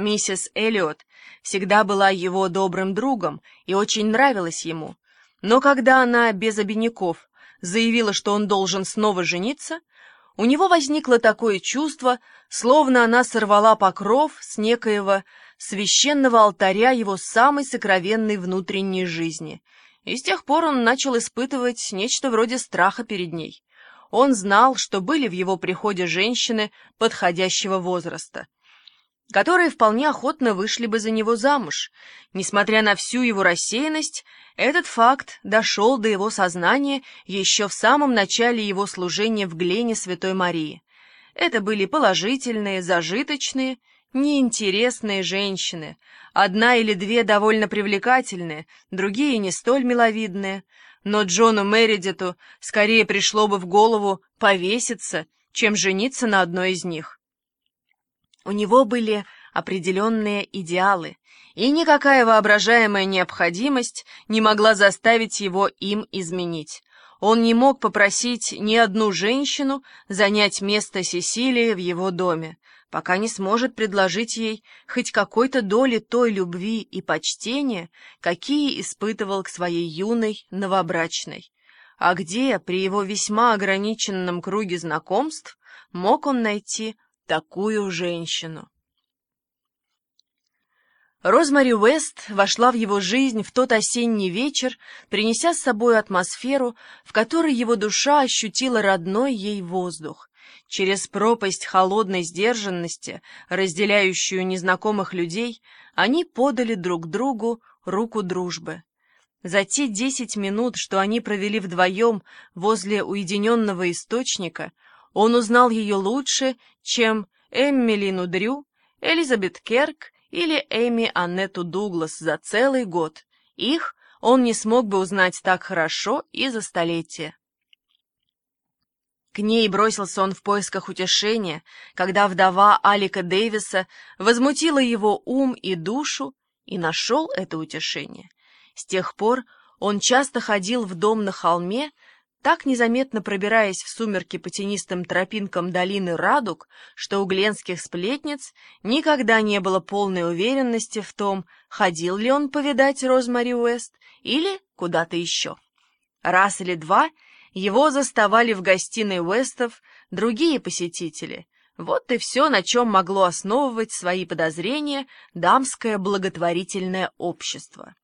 Миссис Эллиот всегда была его добрым другом и очень нравилась ему. Но когда она без обиняков заявила, что он должен снова жениться, у него возникло такое чувство, словно она сорвала покров с некоего священного алтаря его самой сокровенной внутренней жизни, и с тех пор он начал испытывать нечто вроде страха перед ней. Он знал, что были в его приходе женщины подходящего возраста — которые вполне охотно вышли бы за него замуж. Несмотря на всю его рассеянность, этот факт дошел до его сознания еще в самом начале его служения в Глене Святой Марии. Это были положительные, зажиточные, неинтересные женщины, одна или две довольно привлекательные, другие не столь миловидные, но Джону Мередиту скорее пришло бы в голову повеситься, чем жениться на одной из них. У него были определенные идеалы, и никакая воображаемая необходимость не могла заставить его им изменить. Он не мог попросить ни одну женщину занять место Сесилии в его доме, пока не сможет предложить ей хоть какой-то доли той любви и почтения, какие испытывал к своей юной новобрачной. А где, при его весьма ограниченном круге знакомств, мог он найти такую женщину. Розмари Уэст вошла в его жизнь в тот осенний вечер, принеся с собой атмосферу, в которой его душа ощутила родной ей воздух. Через пропасть холодной сдержанности, разделяющую незнакомых людей, они подали друг другу руку дружбы. За те десять минут, что они провели вдвоем возле уединенного источника, он узнал ее лучше, чем Эммелину Дрю, Элизабет Керк или Эми Аннету Дуглас за целый год. Их он не смог бы узнать так хорошо и за столетие. К ней бросился он в поисках утешения, когда вдова Алика Дэвиса возмутила его ум и душу и нашел это утешение. С тех пор он часто ходил в дом на холме, так незаметно пробираясь в сумерки по тенистым тропинкам долины Радуг, что у гленских сплетниц никогда не было полной уверенности в том, ходил ли он повидать Розмари Уэст или куда-то еще. Раз или два его заставали в гостиной Уэстов другие посетители. Вот и все, на чем могло основывать свои подозрения дамское благотворительное общество.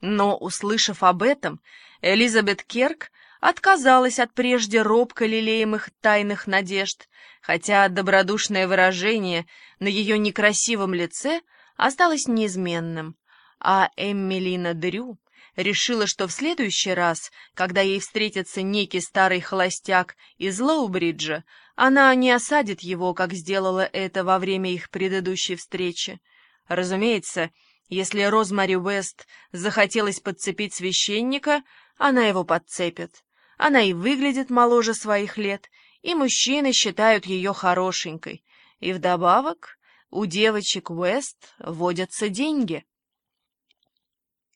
Но, услышав об этом, Элизабет Керк отказалась от прежде робко лелеемых тайных надежд, хотя добродушное выражение на ее некрасивом лице осталось неизменным, а Эммелина Дрю решила, что в следующий раз, когда ей встретится некий старый холостяк из Лоубриджа, она не осадит его, как сделала это во время их предыдущей встречи. Разумеется, если Розмари Уэст захотелось подцепить священника, она его подцепит. Она и выглядит моложе своих лет, и мужчины считают ее хорошенькой. И вдобавок у девочек Уэст водятся деньги.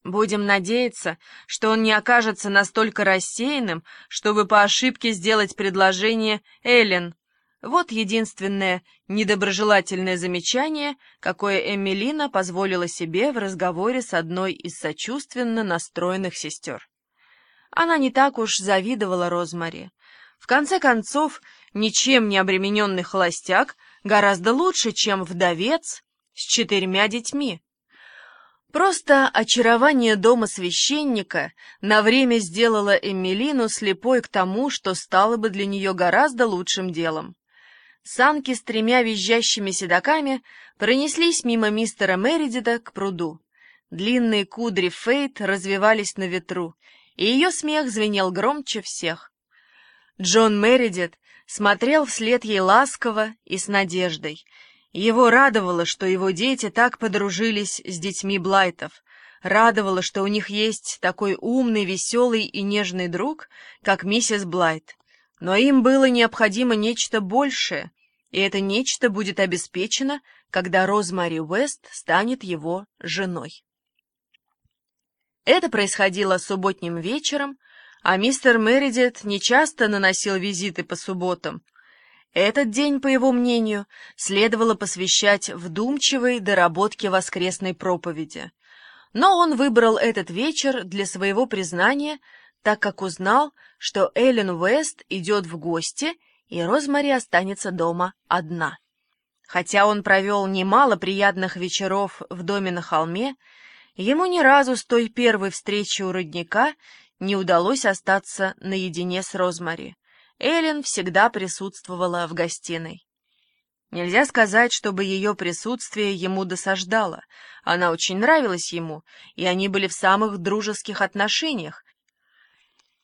Будем надеяться, что он не окажется настолько рассеянным, чтобы по ошибке сделать предложение Эллен. Вот единственное недоброжелательное замечание, какое Эмилина позволила себе в разговоре с одной из сочувственно настроенных сестер. Она не так уж завидовала Розмари. В конце концов, ничем не обремененный холостяк гораздо лучше, чем вдовец с четырьмя детьми. Просто очарование дома священника на время сделало Эмилину слепой к тому, что стало бы для нее гораздо лучшим делом. Санки с тремя визжащими седаками пронеслись мимо мистера Мередита к пруду. Длинные кудри Фейт развивались на ветру, и ее смех звенел громче всех. Джон Мередит смотрел вслед ей ласково и с надеждой. Его радовало, что его дети так подружились с детьми Блайтов, радовало, что у них есть такой умный, веселый и нежный друг, как миссис Блайт. Но им было необходимо нечто большее, и это нечто будет обеспечено, когда Розмари Уэст станет его женой. Это происходило субботним вечером, а мистер Мередит нечасто наносил визиты по субботам. Этот день, по его мнению, следовало посвящать вдумчивой доработке воскресной проповеди. Но он выбрал этот вечер для своего признания, так как узнал, что Эллен Уэст идет в гости, и Розмари останется дома одна. Хотя он провел немало приятных вечеров в доме на холме, ему ни разу с той первой встречи у родника не удалось остаться наедине с Розмари. Эллен всегда присутствовала в гостиной. Нельзя сказать, чтобы ее присутствие ему досаждало. Она очень нравилась ему, и они были в самых дружеских отношениях.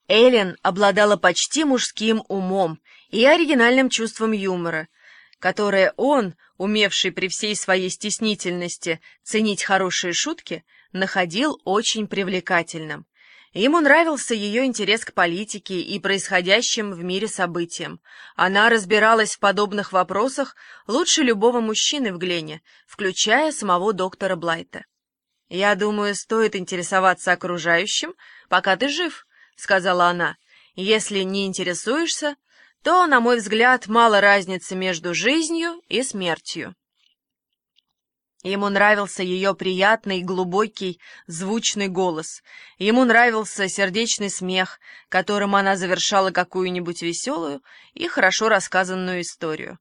Эллен обладала почти мужским умом и оригинальным чувством юмора — которое он, умевший при всей своей стеснительности ценить хорошие шутки, находил очень привлекательным. Ему нравился ее интерес к политике и происходящим в мире событиям. Она разбиралась в подобных вопросах лучше любого мужчины в Глене, включая самого доктора Блайта. «Я думаю, стоит интересоваться окружающим, пока ты жив», — сказала она. «Если не интересуешься, то, на мой взгляд, мало разницы между жизнью и смертью. Ему нравился ее приятный, глубокий, звучный голос. Ему нравился сердечный смех, которым она завершала какую-нибудь веселую и хорошо рассказанную историю.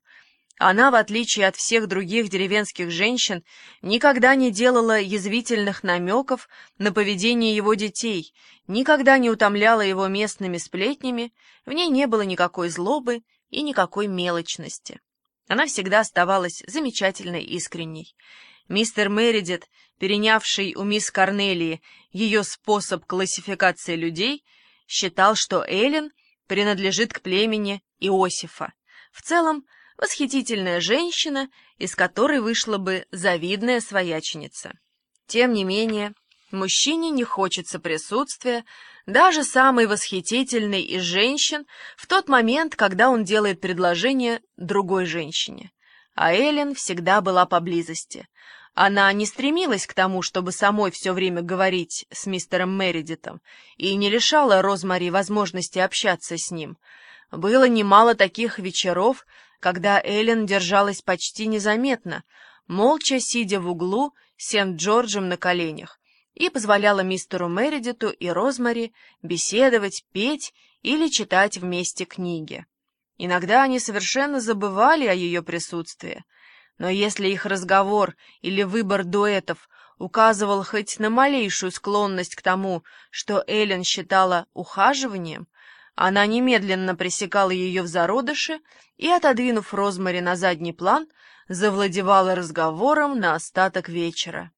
Она, в отличие от всех других деревенских женщин, никогда не делала язвительных намеков на поведение его детей, никогда не утомляла его местными сплетнями, в ней не было никакой злобы и никакой мелочности. Она всегда оставалась замечательной искренней. Мистер Мередит, перенявший у мисс Корнелии ее способ классификации людей, считал, что Эллен принадлежит к племени Иосифа. В целом, восхитительная женщина, из которой вышла бы завидная свояченица. Тем не менее, мужчине не хочется присутствия даже самой восхитительной из женщин в тот момент, когда он делает предложение другой женщине. А Эллен всегда была поблизости. Она не стремилась к тому, чтобы самой все время говорить с мистером Мередитом, и не лишала Розмари возможности общаться с ним. Было немало таких вечеров, когда Эллен держалась почти незаметно, молча сидя в углу Сент-Джорджем на коленях, и позволяла мистеру Мередиту и Розмари беседовать, петь или читать вместе книги. Иногда они совершенно забывали о ее присутствии, но если их разговор или выбор дуэтов указывал хоть на малейшую склонность к тому, что Эллен считала ухаживанием, она немедленно пресекала ее в зародыше и, отодвинув Розмари на задний план, завладевала разговором на остаток вечера.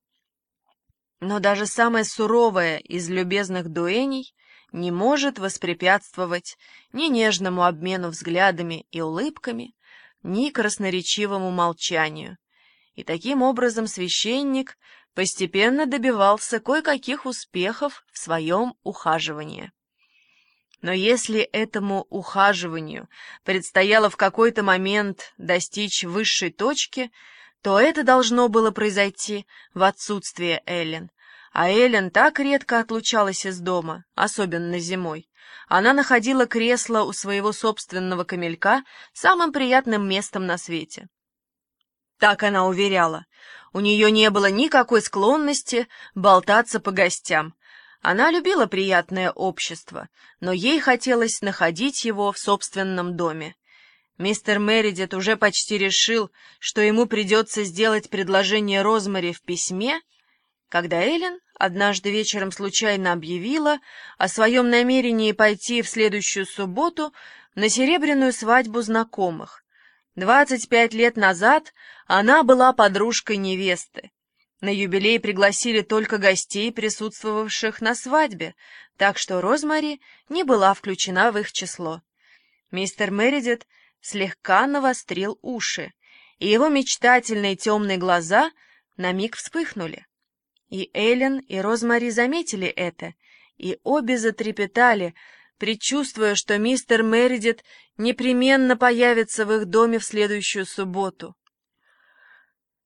Но даже самая суровая из любезных дуэней не может воспрепятствовать ни нежному обмену взглядами и улыбками, ни красноречивому молчанию. И таким образом священник постепенно добивался кое-каких успехов в своем ухаживании. Но если этому ухаживанию предстояло в какой-то момент достичь высшей точки, то это должно было произойти в отсутствие Эллен. А Эллен так редко отлучалась из дома, особенно зимой. Она находила кресло у своего собственного камелька самым приятным местом на свете. Так она уверяла. У нее не было никакой склонности болтаться по гостям, она любила приятное общество, но ей хотелось находить его в собственном доме. Мистер Мередит уже почти решил, что ему придется сделать предложение Розмари в письме, когда Эллен однажды вечером случайно объявила о своем намерении пойти в следующую субботу на серебряную свадьбу знакомых. Двадцать пять лет назад она была подружкой невесты, на юбилей пригласили только гостей, присутствовавших на свадьбе, так что Розмари не была включена в их число. Мистер Мередит слегка навострил уши, и его мечтательные темные глаза на миг вспыхнули. И Эллен, и Розмари заметили это, и обе затрепетали, предчувствуя, что мистер Мередит непременно появится в их доме в следующую субботу.